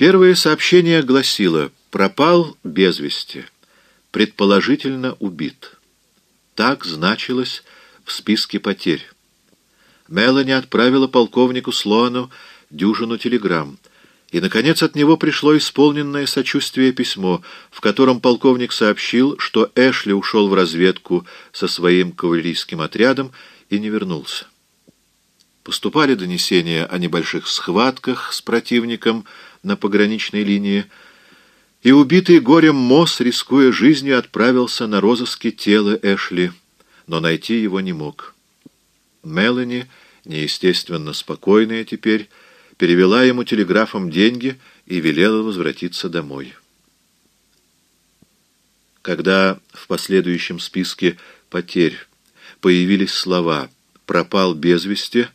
Первое сообщение гласило «Пропал без вести, предположительно убит». Так значилось в списке потерь. Мелани отправила полковнику Слоану дюжину телеграмм, и, наконец, от него пришло исполненное сочувствие письмо, в котором полковник сообщил, что Эшли ушел в разведку со своим кавалерийским отрядом и не вернулся. Поступали донесения о небольших схватках с противником на пограничной линии, и убитый горем Мосс, рискуя жизнью, отправился на розыски тела Эшли, но найти его не мог. Мелани, неестественно спокойная теперь, перевела ему телеграфом деньги и велела возвратиться домой. Когда в последующем списке потерь появились слова «пропал без вести»,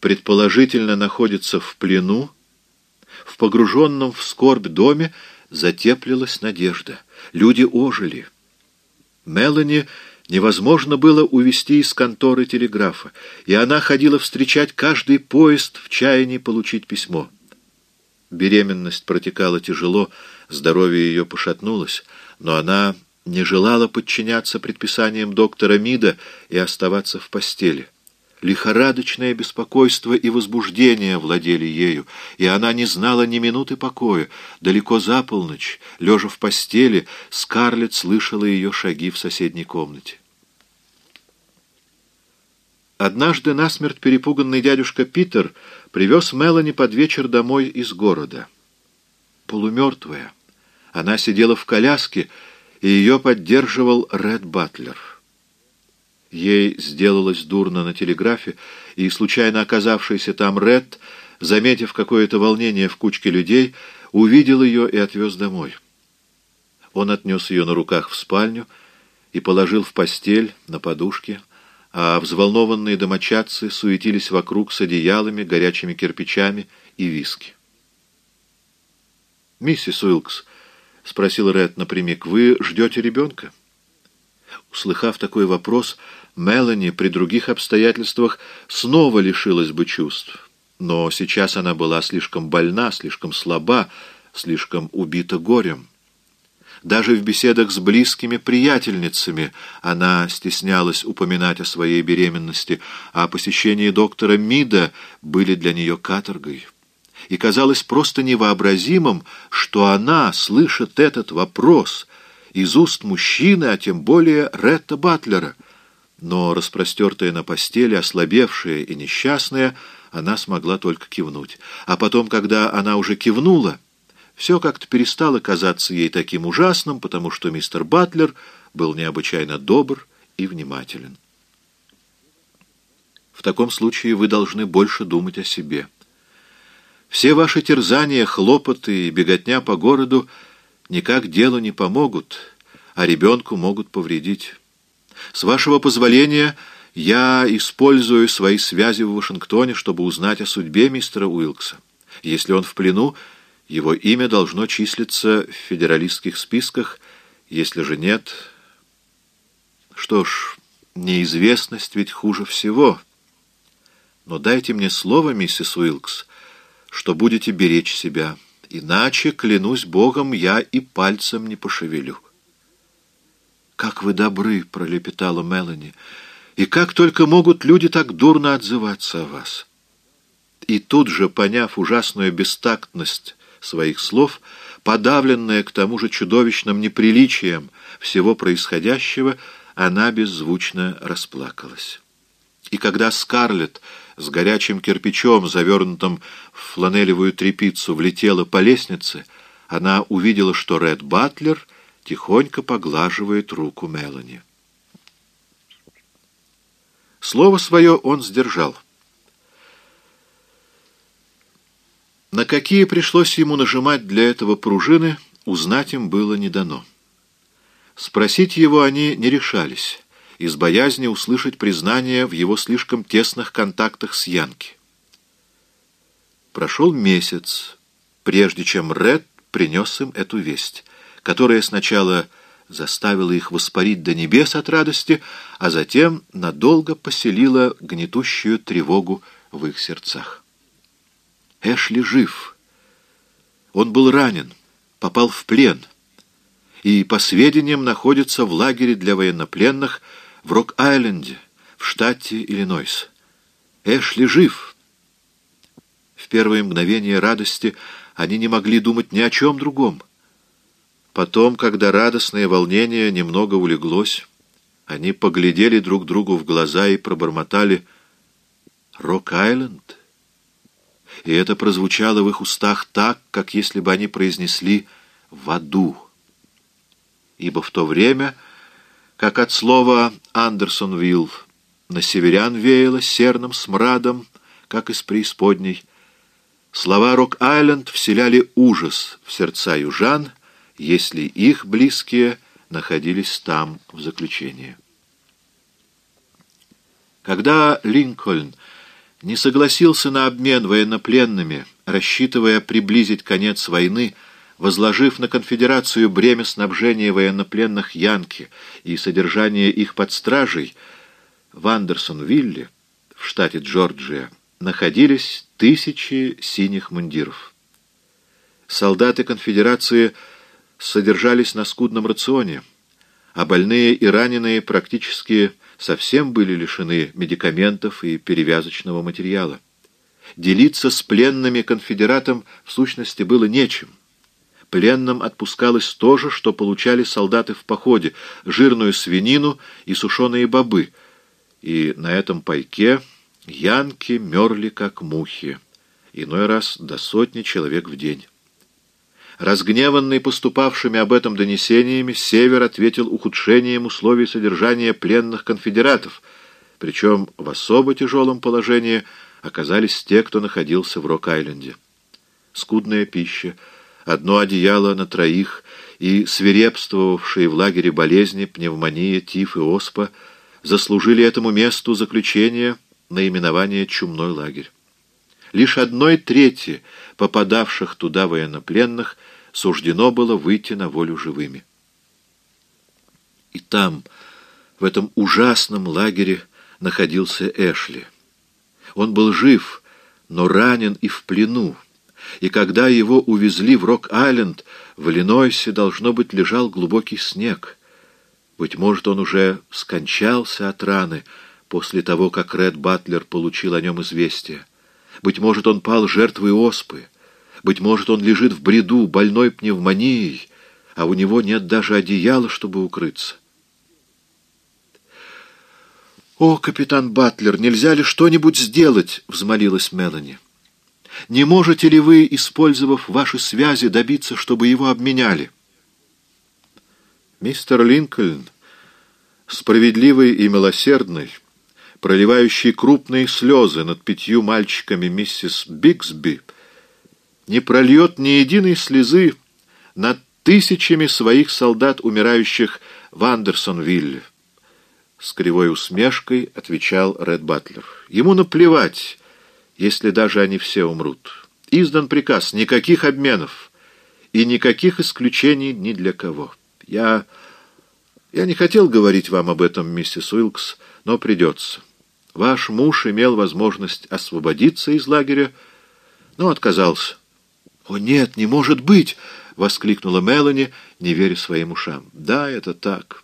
предположительно находится в плену, в погруженном в скорбь доме затеплилась надежда. Люди ожили. Мелани невозможно было увести из конторы телеграфа, и она ходила встречать каждый поезд в чаянии получить письмо. Беременность протекала тяжело, здоровье ее пошатнулось, но она не желала подчиняться предписаниям доктора Мида и оставаться в постели. Лихорадочное беспокойство и возбуждение владели ею, и она не знала ни минуты покоя. Далеко за полночь, лежа в постели, Скарлетт слышала ее шаги в соседней комнате. Однажды насмерть перепуганный дядюшка Питер привез Мелани под вечер домой из города. Полумертвая. Она сидела в коляске, и ее поддерживал Ред Батлер. Ей сделалось дурно на телеграфе, и случайно оказавшийся там Ред, заметив какое-то волнение в кучке людей, увидел ее и отвез домой. Он отнес ее на руках в спальню и положил в постель на подушке, а взволнованные домочадцы суетились вокруг с одеялами, горячими кирпичами и виски. «Миссис Уилкс», — спросил Ред напрямик, — «вы ждете ребенка?» Услыхав такой вопрос, Мелани при других обстоятельствах снова лишилась бы чувств. Но сейчас она была слишком больна, слишком слаба, слишком убита горем. Даже в беседах с близкими приятельницами она стеснялась упоминать о своей беременности, а посещения доктора Мида были для нее каторгой. И казалось просто невообразимым, что она слышит этот вопрос из уст мужчины, а тем более Ретта Батлера. Но, распростертая на постели, ослабевшая и несчастная, она смогла только кивнуть. А потом, когда она уже кивнула, все как-то перестало казаться ей таким ужасным, потому что мистер Батлер был необычайно добр и внимателен. В таком случае вы должны больше думать о себе. Все ваши терзания, хлопоты и беготня по городу никак делу не помогут, а ребенку могут повредить. С вашего позволения я использую свои связи в Вашингтоне, чтобы узнать о судьбе мистера Уилкса. Если он в плену, его имя должно числиться в федералистских списках, если же нет... Что ж, неизвестность ведь хуже всего. Но дайте мне слово, миссис Уилкс, что будете беречь себя. Иначе, клянусь Богом, я и пальцем не пошевелю. «Как вы добры!» — пролепетала Мелани. «И как только могут люди так дурно отзываться о вас!» И тут же, поняв ужасную бестактность своих слов, подавленная к тому же чудовищным неприличием всего происходящего, она беззвучно расплакалась. И когда Скарлетт с горячим кирпичом, завернутым в фланелевую тряпицу, влетела по лестнице, она увидела, что Ред Батлер тихонько поглаживает руку Мелани. Слово свое он сдержал — На какие пришлось ему нажимать для этого пружины, узнать им было не дано. Спросить его они не решались, из боязни услышать признание в его слишком тесных контактах с Янки. Прошел месяц, прежде чем Ред принес им эту весть, которая сначала заставила их воспарить до небес от радости, а затем надолго поселила гнетущую тревогу в их сердцах. Эшли жив. Он был ранен, попал в плен и, по сведениям, находится в лагере для военнопленных в Рок-Айленде, в штате Иллинойс. Эшли жив. В первые мгновения радости они не могли думать ни о чем другом. Потом, когда радостное волнение немного улеглось, они поглядели друг другу в глаза и пробормотали «Рок-Айленд». И это прозвучало в их устах так, как если бы они произнесли «в аду». Ибо в то время, как от слова «Андерсонвилл» на северян веяло серным смрадом, как из преисподней, слова «Рок-Айленд» вселяли ужас в сердца южан — если их близкие находились там в заключении. Когда Линкольн не согласился на обмен военнопленными, рассчитывая приблизить конец войны, возложив на конфедерацию бремя снабжения военнопленных Янки и содержания их под стражей, в Андерсон-Вилле, в штате Джорджия, находились тысячи синих мундиров. Солдаты конфедерации – содержались на скудном рационе, а больные и раненые практически совсем были лишены медикаментов и перевязочного материала. Делиться с пленными конфедератам в сущности было нечем. Пленным отпускалось то же, что получали солдаты в походе — жирную свинину и сушеные бобы, и на этом пайке янки мерли как мухи, иной раз до сотни человек в день. Разгневанный поступавшими об этом донесениями, Север ответил ухудшением условий содержания пленных конфедератов, причем в особо тяжелом положении оказались те, кто находился в Рок-Айленде. Скудная пища, одно одеяло на троих и свирепствовавшие в лагере болезни, пневмония, тиф и оспа заслужили этому месту заключения наименование «Чумной лагерь». Лишь одной трети попадавших туда военнопленных суждено было выйти на волю живыми. И там, в этом ужасном лагере, находился Эшли. Он был жив, но ранен и в плену, и когда его увезли в Рок-Айленд, в Иллинойсе, должно быть, лежал глубокий снег. Быть может, он уже скончался от раны после того, как Ред Батлер получил о нем известие. Быть может, он пал жертвой оспы. Быть может, он лежит в бреду, больной пневмонией, а у него нет даже одеяла, чтобы укрыться. «О, капитан Батлер, нельзя ли что-нибудь сделать?» — взмолилась Мелани. «Не можете ли вы, использовав ваши связи, добиться, чтобы его обменяли?» Мистер Линкольн, справедливый и милосердный, проливающий крупные слезы над пятью мальчиками миссис Бигсби, не прольет ни единой слезы над тысячами своих солдат, умирающих в Андерсонвилле. С кривой усмешкой отвечал Ред Батлер. Ему наплевать, если даже они все умрут. Издан приказ, никаких обменов и никаких исключений ни для кого. Я... я не хотел говорить вам об этом, миссис Уилкс, но придется. Ваш муж имел возможность освободиться из лагеря, но отказался. «О, нет, не может быть!» — воскликнула Мелани, не веря своим ушам. «Да, это так».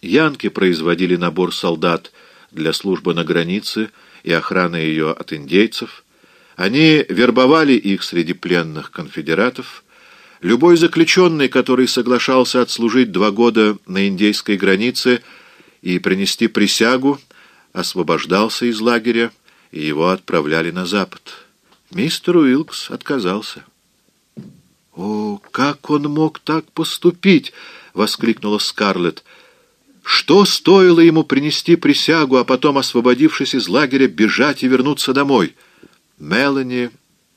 Янки производили набор солдат для службы на границе и охраны ее от индейцев. Они вербовали их среди пленных конфедератов. Любой заключенный, который соглашался отслужить два года на индейской границе и принести присягу, освобождался из лагеря, и его отправляли на запад. Мистер Уилкс отказался. «О, как он мог так поступить!» — воскликнула Скарлетт. «Что стоило ему принести присягу, а потом, освободившись из лагеря, бежать и вернуться домой?» Мелани,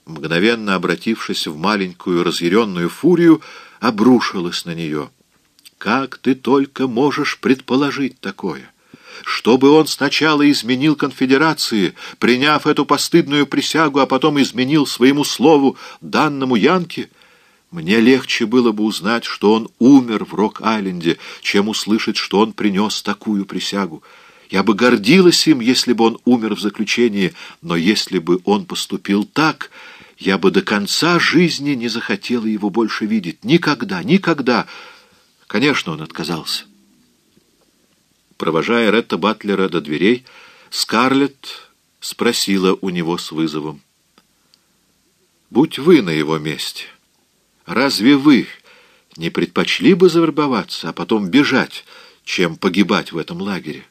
мгновенно обратившись в маленькую разъяренную фурию, обрушилась на нее. «Как ты только можешь предположить такое?» чтобы он сначала изменил конфедерации, приняв эту постыдную присягу, а потом изменил своему слову, данному Янке, мне легче было бы узнать, что он умер в Рок-Айленде, чем услышать, что он принес такую присягу. Я бы гордилась им, если бы он умер в заключении, но если бы он поступил так, я бы до конца жизни не захотела его больше видеть. Никогда, никогда. Конечно, он отказался. Провожая Ретта Батлера до дверей, Скарлетт спросила у него с вызовом. «Будь вы на его месте, разве вы не предпочли бы завербоваться, а потом бежать, чем погибать в этом лагере?»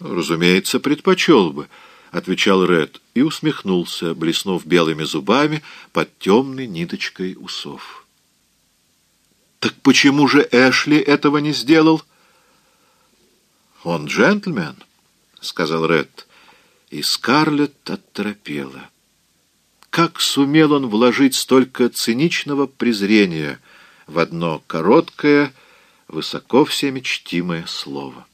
«Разумеется, предпочел бы», — отвечал Ред и усмехнулся, блеснув белыми зубами под темной ниточкой усов. «Так почему же Эшли этого не сделал?» «Он джентльмен», — сказал Ред, и Скарлетт отторопела. Как сумел он вложить столько циничного презрения в одно короткое, высоко всеми чтимое слово?